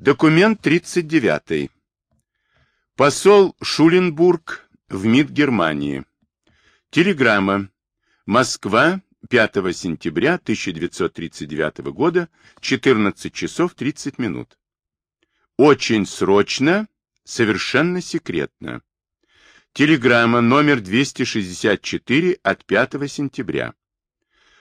Документ 39. Посол Шуленбург в МИД Германии. Телеграмма. Москва, 5 сентября 1939 года, 14 часов 30 минут. Очень срочно, совершенно секретно. Телеграмма номер 264 от 5 сентября.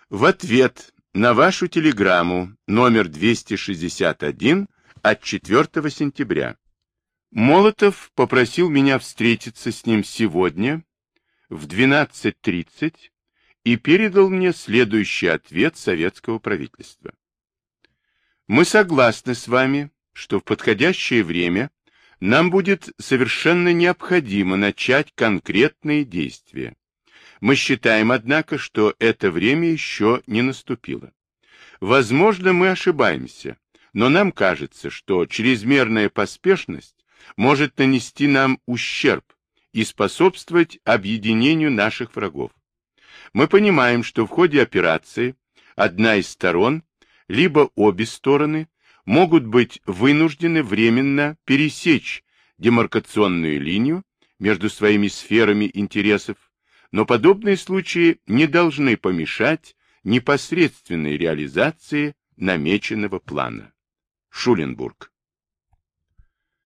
В ответ на вашу телеграмму номер 261 от 4 сентября. Молотов попросил меня встретиться с ним сегодня в 12.30 и передал мне следующий ответ советского правительства. Мы согласны с вами, что в подходящее время нам будет совершенно необходимо начать конкретные действия. Мы считаем, однако, что это время еще не наступило. Возможно, мы ошибаемся, но нам кажется, что чрезмерная поспешность может нанести нам ущерб и способствовать объединению наших врагов. Мы понимаем, что в ходе операции одна из сторон, либо обе стороны, могут быть вынуждены временно пересечь демаркационную линию между своими сферами интересов, но подобные случаи не должны помешать непосредственной реализации намеченного плана. Шуленбург.